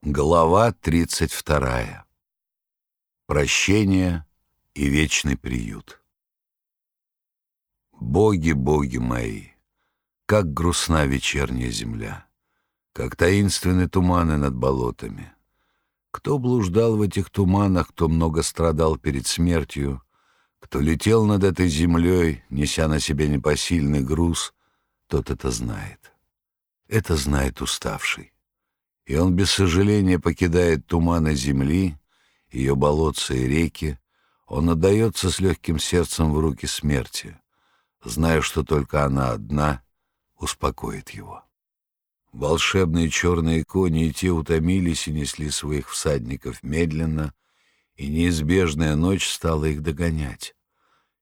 Глава 32. Прощение и вечный приют. Боги, боги мои, как грустна вечерняя земля, как таинственны туманы над болотами. Кто блуждал в этих туманах, кто много страдал перед смертью, кто летел над этой землей, неся на себе непосильный груз, тот это знает. Это знает уставший и он без сожаления покидает туманы земли, ее болотца и реки, он отдается с легким сердцем в руки смерти, зная, что только она одна успокоит его. Волшебные черные кони и те утомились и несли своих всадников медленно, и неизбежная ночь стала их догонять.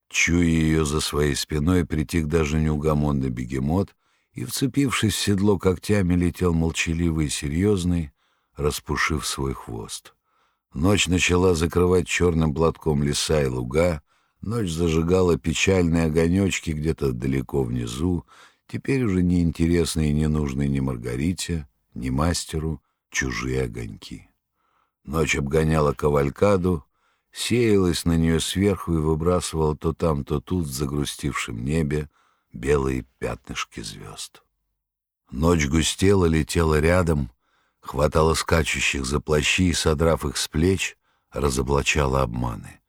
Чуя ее за своей спиной, притих даже неугомонный бегемот — и, вцепившись в седло когтями, летел молчаливый и серьезный, распушив свой хвост. Ночь начала закрывать черным платком леса и луга, ночь зажигала печальные огонечки где-то далеко внизу, теперь уже не интересные и не нужные ни Маргарите, ни мастеру чужие огоньки. Ночь обгоняла кавалькаду, сеялась на нее сверху и выбрасывала то там, то тут в загрустившем небе белые пятнышки звезд. Ночь густела, летела рядом, хватала скачущих за плащи и, содрав их с плеч, разоблачала обманы.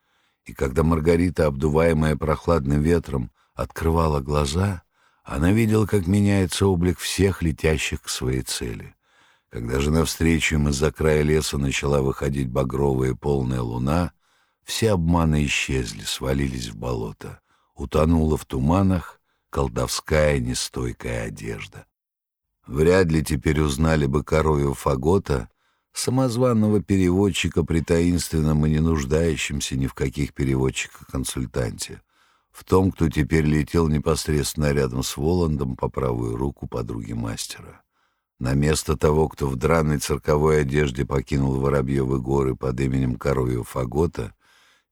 И когда Маргарита, обдуваемая прохладным ветром, открывала глаза, она видела, как меняется облик всех летящих к своей цели. Когда же навстречу им из-за края леса начала выходить багровая полная луна, все обманы исчезли, свалились в болото, утонула в туманах, колдовская нестойкая одежда. Вряд ли теперь узнали бы коровью Фагота, самозванного переводчика при таинственном и не нуждающемся ни в каких переводчиках-консультанте, в том, кто теперь летел непосредственно рядом с Воландом по правую руку подруги мастера. На место того, кто в драной цирковой одежде покинул Воробьевы горы под именем Коровьего Фагота,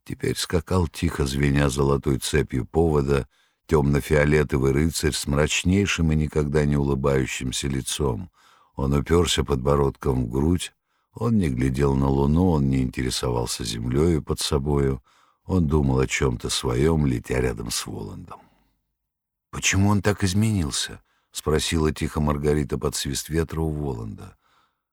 теперь скакал тихо, звеня золотой цепью повода — темно-фиолетовый рыцарь с мрачнейшим и никогда не улыбающимся лицом. Он уперся подбородком в грудь, он не глядел на луну, он не интересовался землею под собою, он думал о чем-то своем, летя рядом с Воландом. «Почему он так изменился?» — спросила тихо Маргарита под свист ветра у Воланда.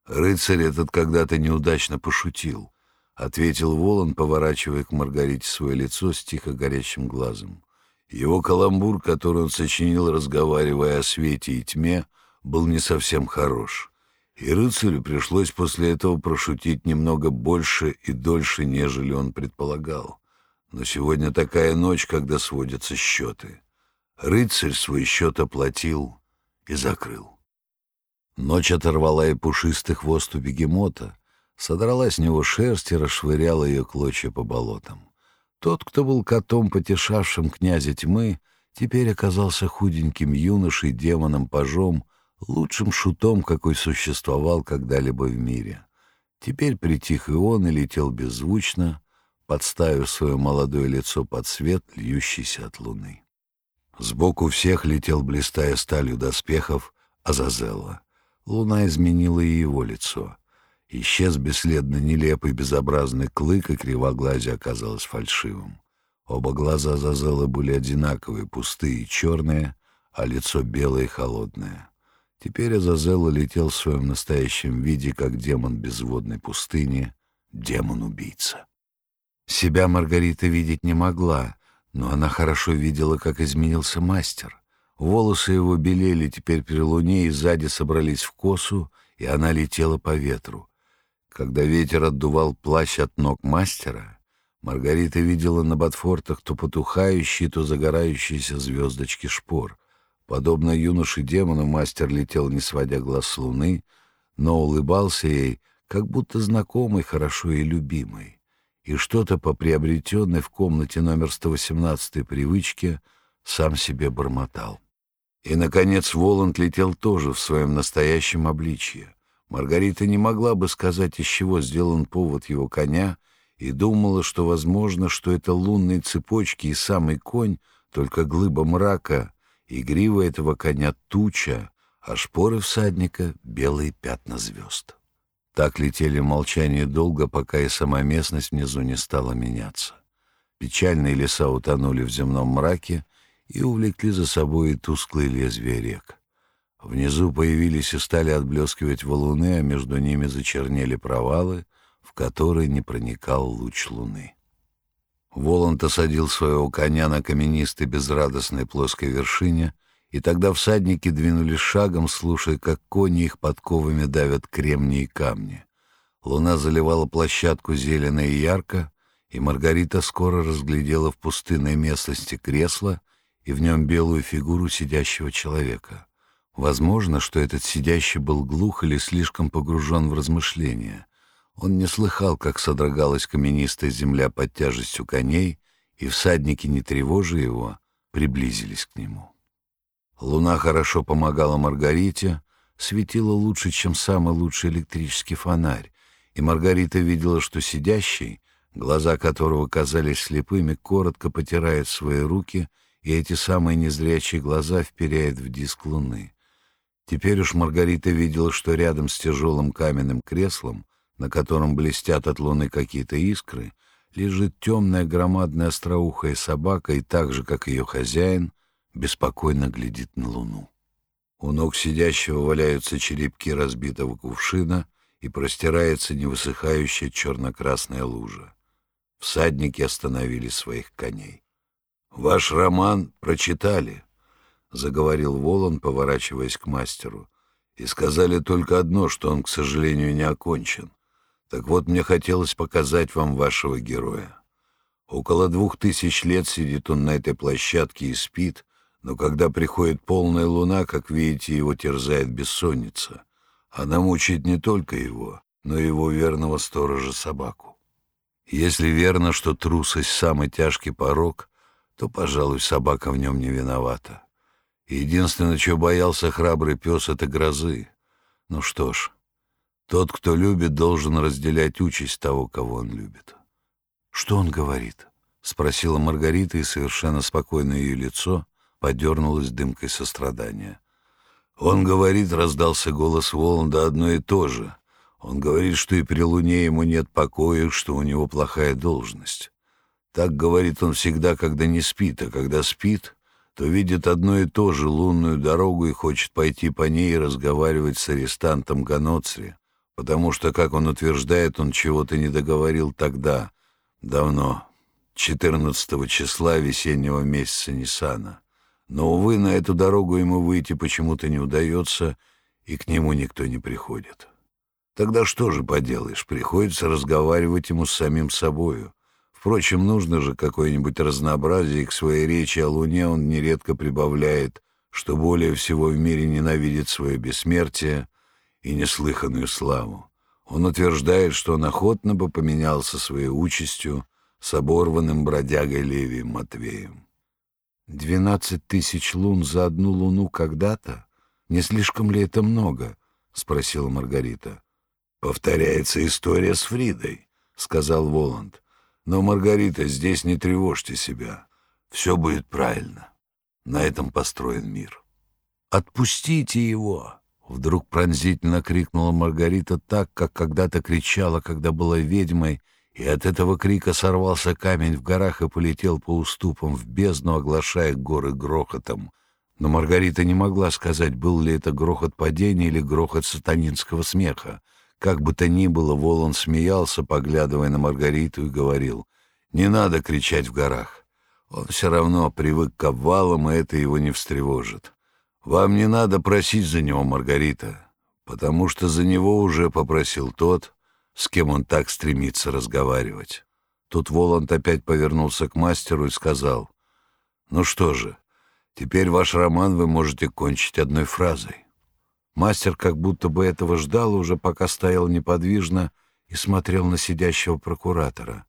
«Рыцарь этот когда-то неудачно пошутил», — ответил Воланд, поворачивая к Маргарите свое лицо с тихо горящим глазом. Его каламбур, который он сочинил, разговаривая о свете и тьме, был не совсем хорош. И рыцарю пришлось после этого прошутить немного больше и дольше, нежели он предполагал. Но сегодня такая ночь, когда сводятся счеты. Рыцарь свой счет оплатил и закрыл. Ночь оторвала и пушистый хвост у бегемота, содрала с него шерсть и расшвыряла ее клочья по болотам. Тот, кто был котом, потешавшим князя тьмы, теперь оказался худеньким юношей, демоном-пажом, лучшим шутом, какой существовал когда-либо в мире. Теперь притих и он и летел беззвучно, подставив свое молодое лицо под свет, льющийся от луны. Сбоку всех летел, блистая сталью доспехов, Азазелла. Луна изменила и его лицо — Исчез бесследно нелепый безобразный клык, и кривоглазие оказалось фальшивым. Оба глаза Зазела были одинаковые, пустые и черные, а лицо белое и холодное. Теперь Азазел летел в своем настоящем виде, как демон безводной пустыни, демон-убийца. Себя Маргарита видеть не могла, но она хорошо видела, как изменился мастер. Волосы его белели теперь при луне и сзади собрались в косу, и она летела по ветру. Когда ветер отдувал плащ от ног мастера, Маргарита видела на ботфортах то потухающие, то загорающиеся звездочки шпор. Подобно юноше-демону, мастер летел, не сводя глаз с луны, но улыбался ей, как будто знакомый, хорошо и любимый. И что-то по приобретенной в комнате номер 118 привычке сам себе бормотал. И, наконец, Воланд летел тоже в своем настоящем обличье. Маргарита не могла бы сказать, из чего сделан повод его коня, и думала, что возможно, что это лунные цепочки и самый конь, только глыба мрака, и грива этого коня туча, а шпоры всадника — белые пятна звезд. Так летели в молчании долго, пока и сама местность внизу не стала меняться. Печальные леса утонули в земном мраке и увлекли за собой и тусклые лезвия рек. Внизу появились и стали отблескивать валуны, а между ними зачернели провалы, в которые не проникал луч луны. Воланд осадил своего коня на каменистой безрадостной плоской вершине, и тогда всадники двинулись шагом, слушая, как кони их подковами давят кремни и камни. Луна заливала площадку зелено и ярко, и Маргарита скоро разглядела в пустынной местности кресло и в нем белую фигуру сидящего человека. Возможно, что этот сидящий был глух или слишком погружен в размышления. Он не слыхал, как содрогалась каменистая земля под тяжестью коней, и всадники, не тревожа его, приблизились к нему. Луна хорошо помогала Маргарите, светила лучше, чем самый лучший электрический фонарь, и Маргарита видела, что сидящий, глаза которого казались слепыми, коротко потирает свои руки, и эти самые незрячие глаза вперяет в диск луны. Теперь уж Маргарита видела, что рядом с тяжелым каменным креслом на котором блестят от луны какие-то искры, лежит темная громадная остроухая собака и так же, как ее хозяин, беспокойно глядит на луну. У ног сидящего валяются черепки разбитого кувшина и простирается невысыхающая черно-красная лужа. Всадники остановили своих коней. «Ваш роман прочитали», — заговорил Волан, поворачиваясь к мастеру, «и сказали только одно, что он, к сожалению, не окончен. Так вот, мне хотелось показать вам вашего героя. Около двух тысяч лет сидит он на этой площадке и спит, но когда приходит полная луна, как видите, его терзает бессонница. Она мучает не только его, но и его верного сторожа собаку. Если верно, что трусость — самый тяжкий порог, то, пожалуй, собака в нем не виновата. Единственное, чего боялся храбрый пес — это грозы. Ну что ж, тот, кто любит, должен разделять участь того, кого он любит. «Что он говорит?» — спросила Маргарита, и совершенно спокойное ее лицо подернулось дымкой сострадания. «Он говорит», — раздался голос Воланда, — «одно и то же. Он говорит, что и при луне ему нет покоя, что у него плохая должность. Так говорит он всегда, когда не спит, а когда спит, то видит одно и то же лунную дорогу и хочет пойти по ней и разговаривать с арестантом Ганоцри, потому что, как он утверждает, он чего-то не договорил тогда, давно, 14 числа весеннего месяца Ниссана. Но, увы, на эту дорогу ему выйти почему-то не удается, и к нему никто не приходит. Тогда что же поделаешь, приходится разговаривать ему с самим собою. Впрочем, нужно же какое-нибудь разнообразие, и к своей речи о Луне он нередко прибавляет, что более всего в мире ненавидит свое бессмертие, и неслыханную славу. Он утверждает, что он охотно бы поменялся своей участью с оборванным бродягой Левием Матвеем. «Двенадцать тысяч лун за одну луну когда-то? Не слишком ли это много?» — спросила Маргарита. «Повторяется история с Фридой», — сказал Воланд. «Но, Маргарита, здесь не тревожьте себя. Все будет правильно. На этом построен мир». «Отпустите его!» Вдруг пронзительно крикнула Маргарита так, как когда-то кричала, когда была ведьмой, и от этого крика сорвался камень в горах и полетел по уступам в бездну, оглашая горы грохотом. Но Маргарита не могла сказать, был ли это грохот падения или грохот сатанинского смеха. Как бы то ни было, Волан смеялся, поглядывая на Маргариту, и говорил, «Не надо кричать в горах. Он все равно привык к обвалам, и это его не встревожит. Вам не надо просить за него, Маргарита, потому что за него уже попросил тот, с кем он так стремится разговаривать. Тут Воланд опять повернулся к мастеру и сказал, «Ну что же, теперь ваш роман вы можете кончить одной фразой». Мастер как будто бы этого ждал, уже пока стоял неподвижно и смотрел на сидящего прокуратора.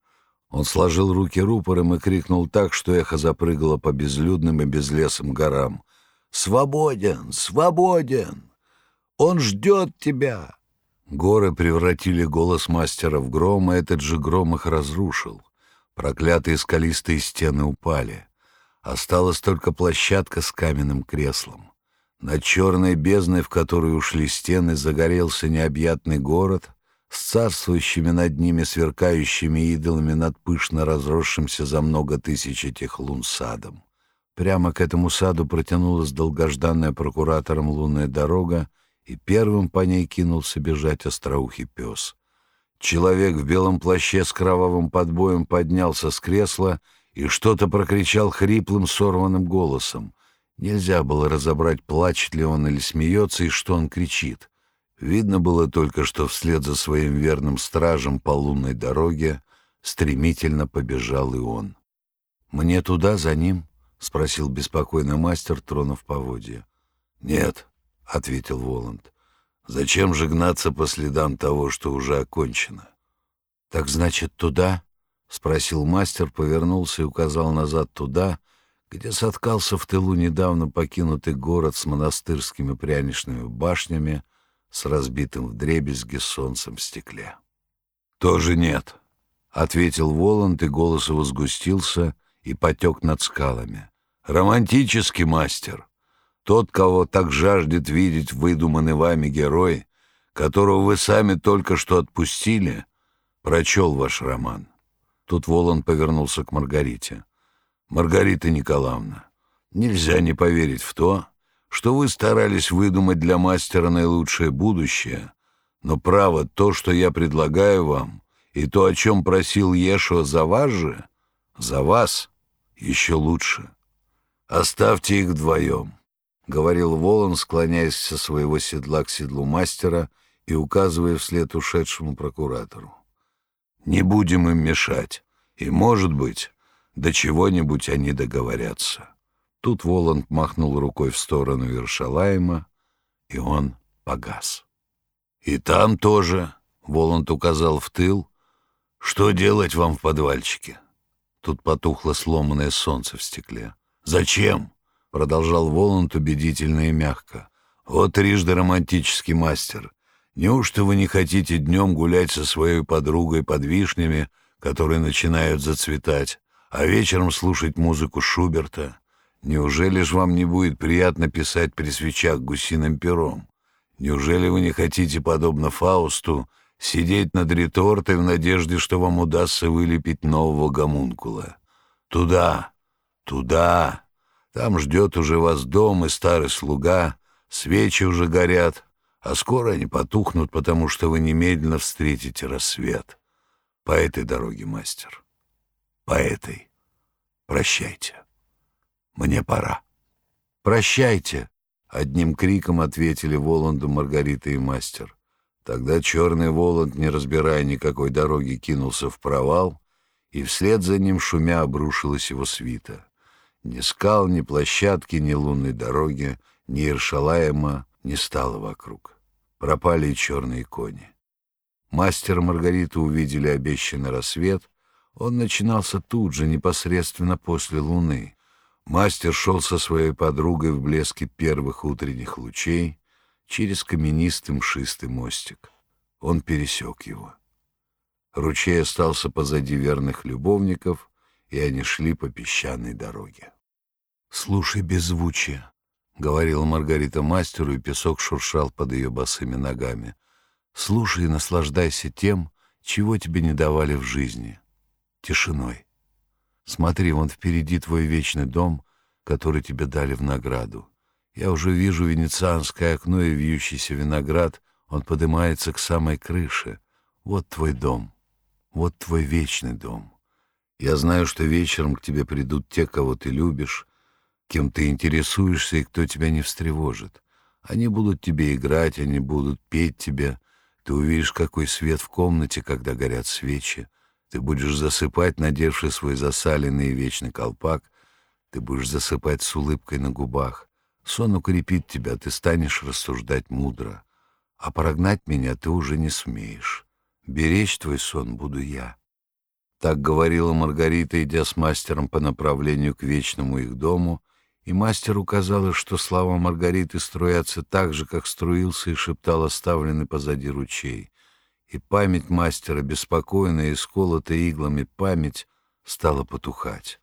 Он сложил руки рупором и крикнул так, что эхо запрыгало по безлюдным и безлесым горам — Свободен, свободен! Он ждет тебя!» Горы превратили голос мастера в гром, и этот же гром их разрушил. Проклятые скалистые стены упали. Осталась только площадка с каменным креслом. Над черной бездной, в которую ушли стены, загорелся необъятный город, царствующими над ними сверкающими идолами над пышно разросшимся за много тысяч этих лун садом. Прямо к этому саду протянулась долгожданная прокуратором лунная дорога, и первым по ней кинулся бежать остроухий пес. Человек в белом плаще с кровавым подбоем поднялся с кресла и что-то прокричал хриплым, сорванным голосом. Нельзя было разобрать, плачет ли он или смеется, и что он кричит. Видно было только, что вслед за своим верным стражем по лунной дороге стремительно побежал и он. «Мне туда, за ним?» — спросил беспокойный мастер, тронув поводья. «Нет», — ответил Воланд. «Зачем же гнаться по следам того, что уже окончено?» «Так значит, туда?» — спросил мастер, повернулся и указал назад туда, где соткался в тылу недавно покинутый город с монастырскими пряничными башнями, с разбитым вдребезги солнцем в стекле. «Тоже нет», — ответил Воланд, и голос его сгустился и потек над скалами. «Романтический мастер. Тот, кого так жаждет видеть выдуманный вами герой, которого вы сами только что отпустили, прочел ваш роман». Тут Воланд повернулся к Маргарите. «Маргарита Николаевна, нельзя не поверить в то, что вы старались выдумать для мастера наилучшее будущее, но право то, что я предлагаю вам, и то, о чем просил Ешуа за вас же, за вас еще лучше. Оставьте их вдвоем», — говорил Волан, склоняясь со своего седла к седлу мастера и указывая вслед ушедшему прокуратору. «Не будем им мешать, и, может быть, до чего-нибудь они договорятся». Тут Воланд махнул рукой в сторону Вершалаема, и он погас. «И там тоже», — Воланд указал в тыл, — «что делать вам в подвальчике?» Тут потухло сломанное солнце в стекле. «Зачем?» — продолжал Воланд убедительно и мягко. «Вот трижды романтический мастер. Неужто вы не хотите днем гулять со своей подругой под вишнями, которые начинают зацветать, а вечером слушать музыку Шуберта?» Неужели ж вам не будет приятно писать при свечах гусиным пером? Неужели вы не хотите, подобно Фаусту, сидеть над ретортой в надежде, что вам удастся вылепить нового гомункула? Туда, туда. Там ждет уже вас дом и старый слуга, свечи уже горят, а скоро они потухнут, потому что вы немедленно встретите рассвет. По этой дороге, мастер, по этой. Прощайте. Мне пора. Прощайте, одним криком ответили Воланду Маргарита и мастер. Тогда черный Воланд, не разбирая никакой дороги, кинулся в провал, и вслед за ним шумя обрушилась его свита. Ни скал, ни площадки, ни лунной дороги, ни Иршалаема не стало вокруг. Пропали и черные кони. Мастер и Маргарита увидели обещанный рассвет. Он начинался тут же, непосредственно после луны. Мастер шел со своей подругой в блеске первых утренних лучей через каменистый мшистый мостик. Он пересек его. Ручей остался позади верных любовников, и они шли по песчаной дороге. «Слушай беззвучие», — говорила Маргарита мастеру, и песок шуршал под ее босыми ногами. «Слушай и наслаждайся тем, чего тебе не давали в жизни. Тишиной. Смотри, вон впереди твой вечный дом, который тебе дали в награду. Я уже вижу венецианское окно и вьющийся виноград, он поднимается к самой крыше. Вот твой дом, вот твой вечный дом. Я знаю, что вечером к тебе придут те, кого ты любишь, кем ты интересуешься и кто тебя не встревожит. Они будут тебе играть, они будут петь тебе. Ты увидишь, какой свет в комнате, когда горят свечи. Ты будешь засыпать, надевший свой засаленный вечный колпак. Ты будешь засыпать с улыбкой на губах. Сон укрепит тебя, ты станешь рассуждать мудро. А прогнать меня ты уже не смеешь. Беречь твой сон буду я. Так говорила Маргарита, идя с мастером по направлению к вечному их дому, и мастеру казалось, что слова Маргариты струятся так же, как струился и шептал оставленный позади ручей и память мастера, беспокойная и сколотая иглами память, стала потухать.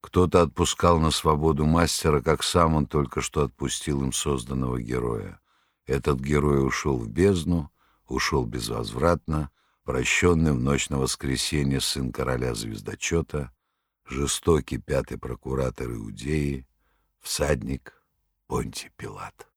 Кто-то отпускал на свободу мастера, как сам он только что отпустил им созданного героя. Этот герой ушел в бездну, ушел безвозвратно, прощенный в ночь на воскресенье сын короля звездочета, жестокий пятый прокуратор Иудеи, всадник Понтий Пилат.